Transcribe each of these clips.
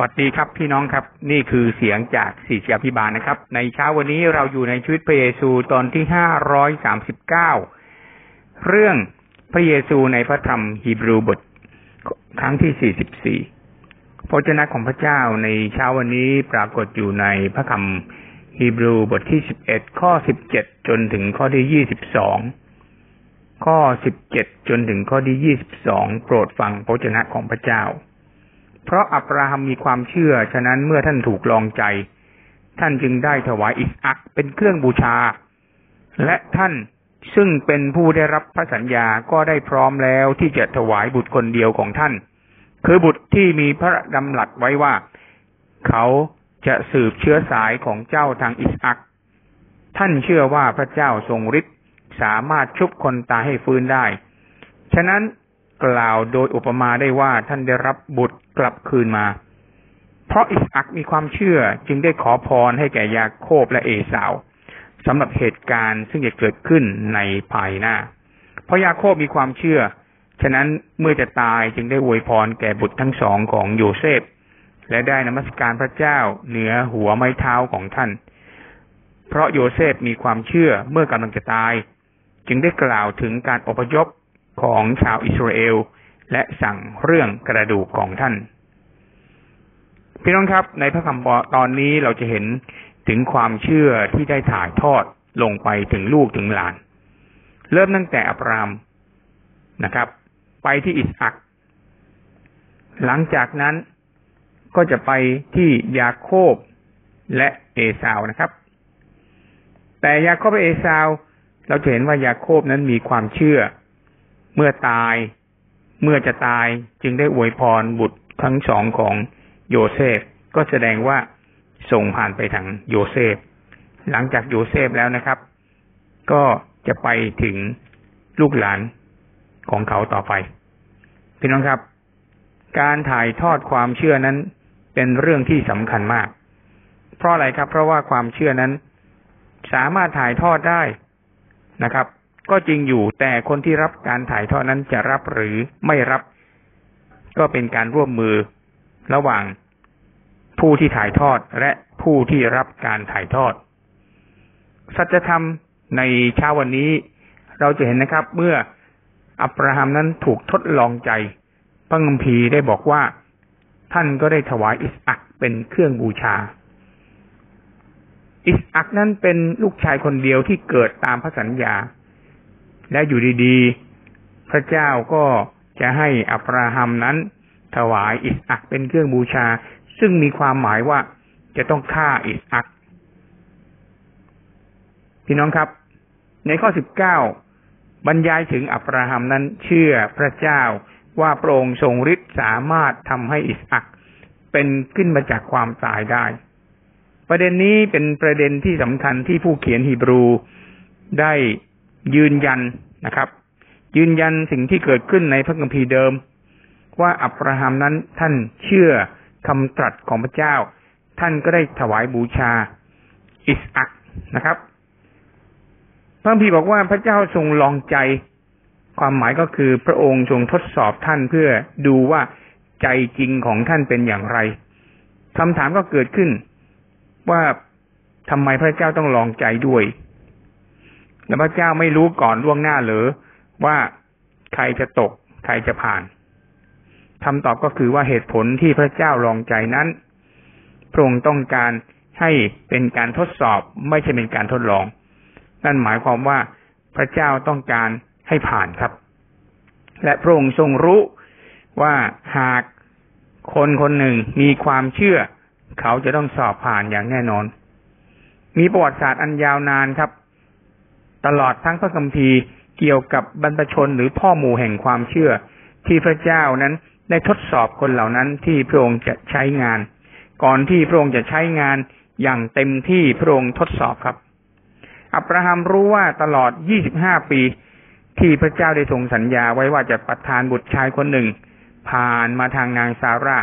วัสดีครับพี่น้องครับ นี่คือเสียงจากสี่เสียพิบาลนะครับ ในเช้าวันนี้เราอยู่ในชีวิตพระเยซูตอนที่ห้าร้อยสามสิบเก้าเรื่องพระเยซูในพระธรรมฮีบรูบทครั้งที่สี่สิบสี่พระเจ้าของพระเจ้าในเช้าวันนี้ปรากฏอยู่ในพระคำฮีบรูบทที่สิบเอ็ดข้อสิบเจ็ดจนถึงข้อที่ยี่สิบสองข้อสิบเจ็ดจนถึงข้อที่ยี่สิบสองโปรดฟังพระเจ้าของพระเจ้า เพราะอับราฮัมมีความเชื่อ ฉะนั้นเมื่อท่านถูกลองใจ ท่านจึงได้ถวายอิสอักเป็นเครื่องบูชา และท่านซึ่งเป็นผู้ได้รับพระสัญญาก็ได้พร้อมแล้วที่จะถวายบุตรคนเดียวของท่าน คือบุตรที่มีพระดำหลัดไว้ว่า เขาจะสืบเชื้อสายของเจ้าทางอิสอัก ท่านเชื่อว่าพระเจ้าทรงฤทธิ์สามารถชุบคนตายให้ฟื้นได้ ฉะนั้น กล่าวโดยอุปมาได้ว่าท่านได้รับบุตรกลับคืนมา เพราะอิสอัคมีความเชื่อจึงได้ขอพรให้แก่ยาโคบและเอสาวสำหรับเหตุการณ์ซึ่งจะเกิดขึ้นในภายหน้า เพราะยาโคบมีความเชื่อ ฉะนั้นเมื่อจะตายจึงได้อวยพรแก่บุตรทั้งสองของโยเซฟ และได้นมัสการพระเจ้าเหนือหัวไม้เท้าของท่าน เพราะโยเซฟมีความเชื่อเมื่อกำลังจะตาย จึงได้กล่าวถึงการอพยพ ของชาวอิสราเอล และสั่งเรื่องกระดูกของท่าน พี่น้องครับ ในพระคำตอนนี้เราจะเห็นถึงความเชื่อที่ได้ถ่ายทอดลงไปถึงลูกถึงหลาน เริ่มตั้งแต่อับรามนะครับ ไปที่อิสอักหลังจากนั้นก็จะไปที่ยาโคบและเอสาวนะครับ แต่ยาโคบและเอสาว เราจะเห็นว่ายาโคบนั้นมีความเชื่อ เมื่อตาย เมื่อจะตายจึงได้อวยพรบุตรทั้งสองของโยเซฟ ก็แสดงว่าส่งผ่านไปทางโยเซฟ หลังจากโยเซฟแล้วนะครับ ก็จะไปถึงลูกหลานของเขาต่อไป พี่น้องครับ การถ่ายทอดความเชื่อนั้นเป็นเรื่องที่สำคัญมาก เพราะอะไรครับ เพราะว่าความเชื่อนั้นสามารถถ่ายทอดได้นะครับ ก็จริงอยู่ แต่คนที่รับการถ่ายทอดนั้นจะรับหรือไม่รับ ก็เป็นการร่วมมือระหว่างผู้ที่ถ่ายทอดและผู้ที่รับการถ่ายทอด สัจธรรมในเช้าวันนี้ เราจะเห็นนะครับ เมื่ออับราฮัมนั้นถูกทดลองใจ พระคัมภีร์ได้บอกว่า ท่านก็ได้ถวายอิสอักเป็นเครื่องบูชา อิสอักนั้นเป็นลูกชายคนเดียวที่เกิดตามพระสัญญา และอยู่ดีๆ พระเจ้าก็จะให้อับราฮัมนั้น ถวายอิสอักเป็นเครื่องบูชา ซึ่งมีความหมายว่าจะต้องฆ่าอิสอักพี่น้องครับ ในข้อสิบเก้าบรรยายถึงอับราฮัมนั้นเชื่อพระเจ้าว่าพระองค์ทรงฤทธิ์สามารถทำให้อิสอักเป็นขึ้นมาจากความตายได้ ประเด็นนี้เป็นประเด็นที่สำคัญที่ผู้เขียนฮีบรูได้ ยืนยันนะครับ ยืนยันสิ่งที่เกิดขึ้นในพระคัมภีร์เดิม ว่าอับราฮัมนั้นท่านเชื่อคำตรัสของพระเจ้า ท่านก็ได้ถวายบูชา อิสอักนะครับ พระคัมภีร์บอกว่าพระเจ้าทรงลองใจ ความหมายก็คือพระองค์ทรงทดสอบท่านเพื่อดูว่าใจจริงของท่านเป็นอย่างไรคำถามก็เกิดขึ้นว่าทำไมพระเจ้าต้องลองใจด้วย แล้วพระเจ้าไม่รู้ก่อนล่วงหน้าหรือว่าใครจะตก ใครจะผ่านคำตอบก็คือว่าเหตุผลที่พระเจ้าลองใจนั้นพระองค์ต้องการให้เป็นการทดสอบไม่ใช่เป็นการทดลอง นั่นหมายความว่าพระเจ้าต้องการให้ผ่านครับ และพระองค์ทรงรู้ว่าหากคนคนหนึ่งมีความเชื่อ เขาจะต้องสอบผ่านอย่างแน่นอน มีประวัติศาสตร์อันยาวนานครับ ตลอดทั้งพระคัมภีร์เกี่ยวกับบรรพชนหรือพ่อหมู่แห่งความเชื่อ ที่พระเจ้านั้นได้ทดสอบคนเหล่านั้นที่พระองค์จะใช้งาน ก่อนที่พระองค์จะใช้งานอย่างเต็มที่พระองค์ทดสอบครับ อับราฮัมรู้ว่าตลอด 25 ปี ที่พระเจ้าได้ทรงสัญญาไว้ว่าจะประทานบุตรชายคนหนึ่ง ผ่านมาทางนางซาร่า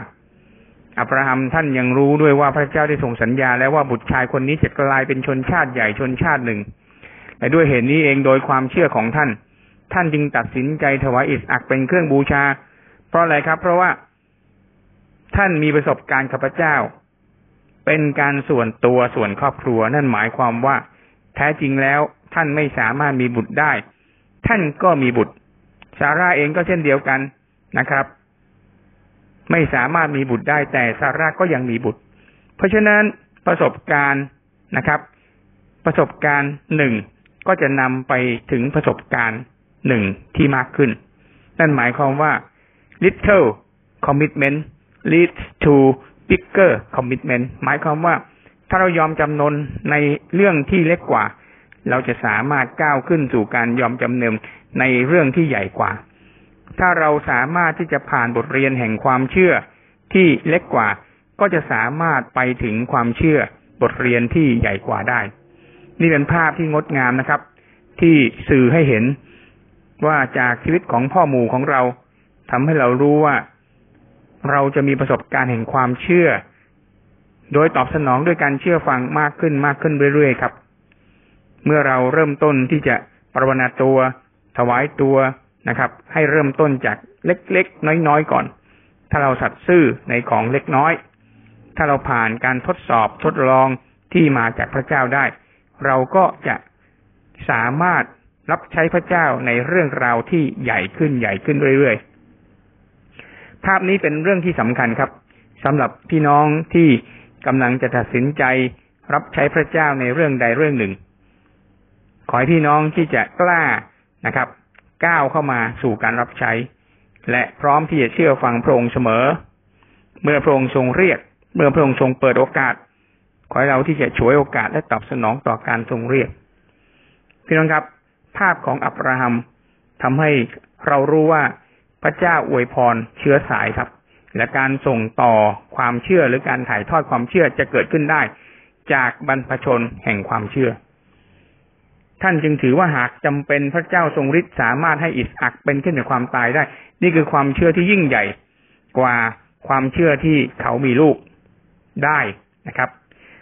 อับราฮัมท่านยังรู้ด้วยว่าพระเจ้าได้ทรงสัญญาแล้วว่าบุตรชายคนนี้จะกลายเป็นชนชาติใหญ่ชนชาติหนึ่ง แต่ด้วยเหตุนี้เองโดยความเชื่อของท่าน ท่านจึงตัดสินใจถวายอิสอักเป็นเครื่องบูชา เพราะอะไรครับ เพราะว่าท่านมีประสบการณ์กับพระเจ้า เป็นการส่วนตัวส่วนครอบครัว นั่นหมายความว่า แท้จริงแล้วท่านไม่สามารถมีบุตรได้ ท่านก็มีบุตรซาร่าเองก็เช่นเดียวกันนะครับ ไม่สามารถมีบุตรได้ แต่ซาร่าก็ยังมีบุตร เพราะฉะนั้นประสบการณ์นะครับ ประสบการณ์หนึ่ง ก็จะนำไปถึงประสบการณ์หนึ่งที่มากขึ้น นั่นหมายความว่า little commitment leads to bigger commitment หมายความว่าถ้าเรายอมจำนนในเรื่องที่เล็กกว่า เราจะสามารถก้าวขึ้นสู่การยอมจำเนนในเรื่องที่ใหญ่กว่า ถ้าเราสามารถที่จะผ่านบทเรียนแห่งความเชื่อที่เล็กกว่า ก็จะสามารถไปถึงความเชื่อบทเรียนที่ใหญ่กว่าได้ นี่เป็นภาพที่งดงามนะครับ ที่สื่อให้เห็นว่าจากชีวิตของพ่อหมู่ของเราทำให้เรารู้ว่าเราจะมีประสบการณ์แห่งความเชื่อ โดยตอบสนองด้วยการเชื่อฟังมากขึ้นมากขึ้นเรื่อยๆครับ เมื่อเราเริ่มต้นที่จะปรวนาตัว ถวายตัวนะครับ ให้เริ่มต้นจากเล็กๆ น้อยๆก่อน ถ้าเราสัตซ์ซื่อในของเล็กน้อย ถ้าเราผ่านการทดสอบทดลองที่มาจากพระเจ้าได้ เราก็จะสามารถรับใช้พระเจ้าในเรื่องราวที่ใหญ่ขึ้นใหญ่ขึ้นเรื่อยๆ ภาพนี้เป็นเรื่องที่สำคัญครับสำหรับพี่น้องที่กำลังจะตัดสินใจรับใช้พระเจ้าในเรื่องใดเรื่องหนึ่ง ขอให้พี่น้องที่จะกล้านะครับ ก้าวเข้ามาสู่การรับใช้ และพร้อมที่จะเชื่อฟังพระองค์เสมอ เมื่อพระองค์ทรงเรียก เมื่อพระองค์ทรงเปิดโอกาส ขอให้เราที่จะช่วยโอกาสและตอบสนองต่อการทรงเรียก พี่น้องครับ ภาพของอับราฮัมทำให้เรารู้ว่าพระเจ้าอวยพรเชื้อสายครับ และการส่งต่อความเชื่อหรือการถ่ายทอดความเชื่อจะเกิดขึ้นได้ จากบรรพชนแห่งความเชื่อ ท่านจึงถือว่าหากจำเป็นพระเจ้าทรงฤทธิ์สามารถให้อิสอักเป็นขึ้นจากความตายได้ นี่คือความเชื่อที่ยิ่งใหญ่กว่าความเชื่อที่เขามีลูกได้นะครับ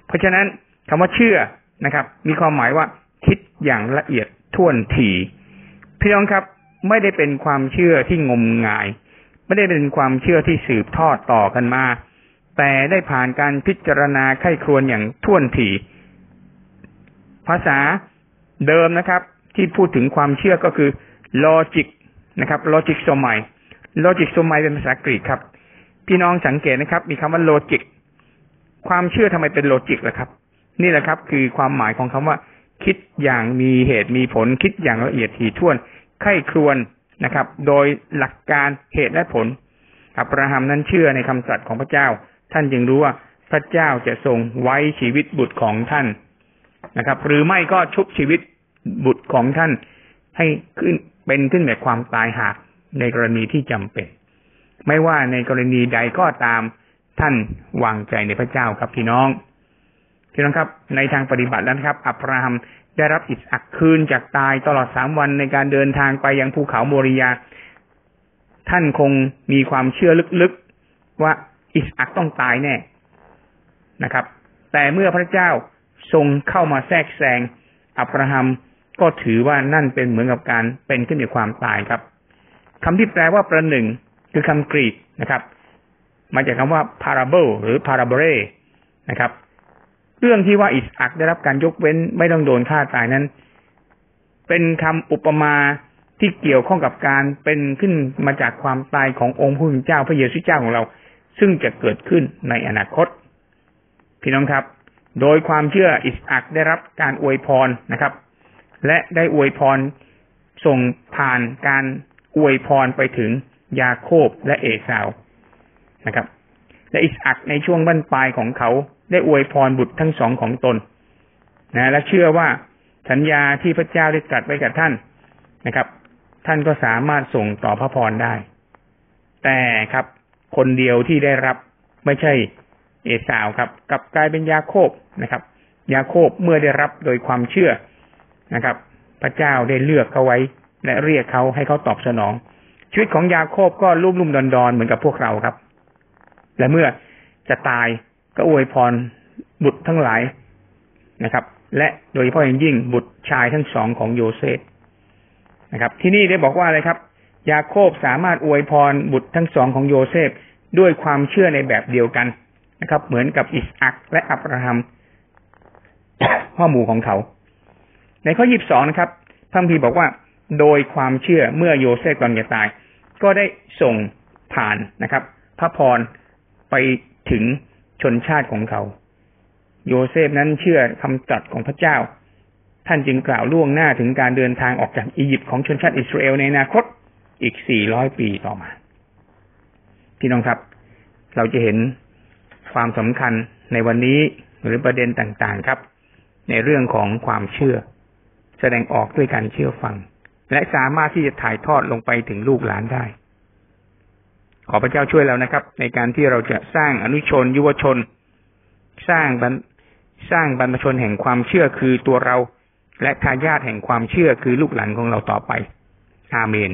เพราะฉะนั้นคำว่าเชื่อนะครับ มีความหมายว่าคิดอย่างละเอียดท่วนถี่พี่น้องครับ ไม่ได้เป็นความเชื่อที่งมงาย ไม่ได้เป็นความเชื่อที่สืบทอดต่อกันมา แต่ได้ผ่านการพิจารณาไข้ครวนอย่างท่วนถี่ ภาษาเดิมนะครับ ที่พูดถึงความเชื่อก็คือ logic นะครับ logic สมัย logic สมัยเป็นภาษากรีกครับ พี่น้องสังเกตนะครับ มีคำว่า logic ความเชื่อทำไมเป็น logic ล่ะครับ นี่แหละครับ คือความหมายของคำว่า คิดอย่างมีเหตุมีผล คิดอย่างละเอียดถี่ถ้วนไข้ครวนนะครับ โดยหลักการเหตุและผล อับราฮัมนั้นเชื่อในคำสัตย์ของพระเจ้า ท่านจึงรู้ว่าพระเจ้าจะทรงไว้ชีวิตบุตรของท่านนะครับ หรือไม่ก็ชุบชีวิตบุตรของท่าน ให้ขึ้นเป็นขึ้นแบบความตายหากในกรณีที่จำเป็น ไม่ว่าในกรณีใดก็ตาม ท่านวางใจในพระเจ้าครับพี่น้องพี่น้องครับ ในทางปฏิบัติแล้วครับ อับราฮัมได้รับอิสอักคืนจากตายตลอดสามวันในการเดินทางไปยังภูเขาโมริยา ท่านคงมีความเชื่อลึกๆว่าอิสอักต้องตายแน่นะครับ แต่เมื่อพระเจ้าทรงเข้ามาแทรกแซงอับราฮัมก็ถือว่านั่นเป็นเหมือนกับการเป็นขึ้นในความตายครับคำที่แปลว่าประหนึ่งคือคำกรีกนะครับ มาจากคำว่า parable หรือ parabole นะครับ เรื่องที่ว่าอิสอักได้รับการยกเว้นไม่ต้องโดนฆ่าตายนั้น เป็นคำอุปมาที่เกี่ยวข้องกับการเป็นขึ้นมาจากความตายขององค์พระผู้เป็นเจ้าพระเยซูเจ้าของเรา ซึ่งจะเกิดขึ้นในอนาคต พี่น้องครับ โดยความเชื่ออิสอักได้รับการอวยพรนะครับ และได้อวยพรส่งผ่านการอวยพรไปถึงยาโคบและเอสาว นะครับ และอิสอักในช่วงบั้นปลายของเขาได้อวยพรบุตรทั้งสองของตนนะและเชื่อว่าสัญญาที่พระเจ้าได้ตรัสไว้กับท่านนะครับ ท่านก็สามารถส่งต่อพระพรได้ แต่ครับ คนเดียวที่ได้รับไม่ใช่เอสาวครับกลับกลายเป็นยาโคบนะครับ ยาโคบเมื่อได้รับโดยความเชื่อนะครับ พระเจ้าได้เลือกเขาไว้ และเรียกเขาให้เขาตอบสนอง ชีวิตของยาโคบก็รุ่มรุ่มดอนดอนเหมือนกับพวกเราครับ และเมื่อจะตายก็อวยพรบุตรทั้งหลายนะครับ และโดยเฉพาะอย่างยิ่งบุตรชายทั้งสองของโยเซฟนะครับ ที่นี่ได้บอกว่าอะไรครับ ยาโคบสามารถอวยพรบุตรทั้งสองของโยเซฟด้วยความเชื่อในแบบเดียวกันนะครับ เหมือนกับอิสอัคและอับราฮัมพ่อหมู่ของเขา ในข้อยีบสองนะครับพระคัมภีร์บอกว่า โดยความเชื่อเมื่อโยเซฟก่อนจะตาย ก็ได้ส่งผ่านนะครับ พระพร ไปถึงชนชาติของเขา โยเซฟนั้นเชื่อคำตรัสของพระเจ้า ท่านจึงกล่าวล่วงหน้าถึงการเดินทางออกจากอียิปต์ของชนชาติอิสราเอลในอนาคตอีก 400 ปีต่อมา พี่น้องครับ เราจะเห็นความสำคัญในวันนี้หรือประเด็นต่างๆครับ ในเรื่องของความเชื่อ แสดงออกด้วยการเชื่อฟัง และสามารถที่จะถ่ายทอดลงไปถึงลูกหลานได้ ขอพระเจ้าช่วยเรานะครับ ในการที่เราจะสร้างอนุชน ยุวชน สร้างบรรสร้างบรรพชนแห่งความเชื่อคือตัวเรา และทายาทแห่งความเชื่อคือลูกหลานของเราต่อไป อาเมน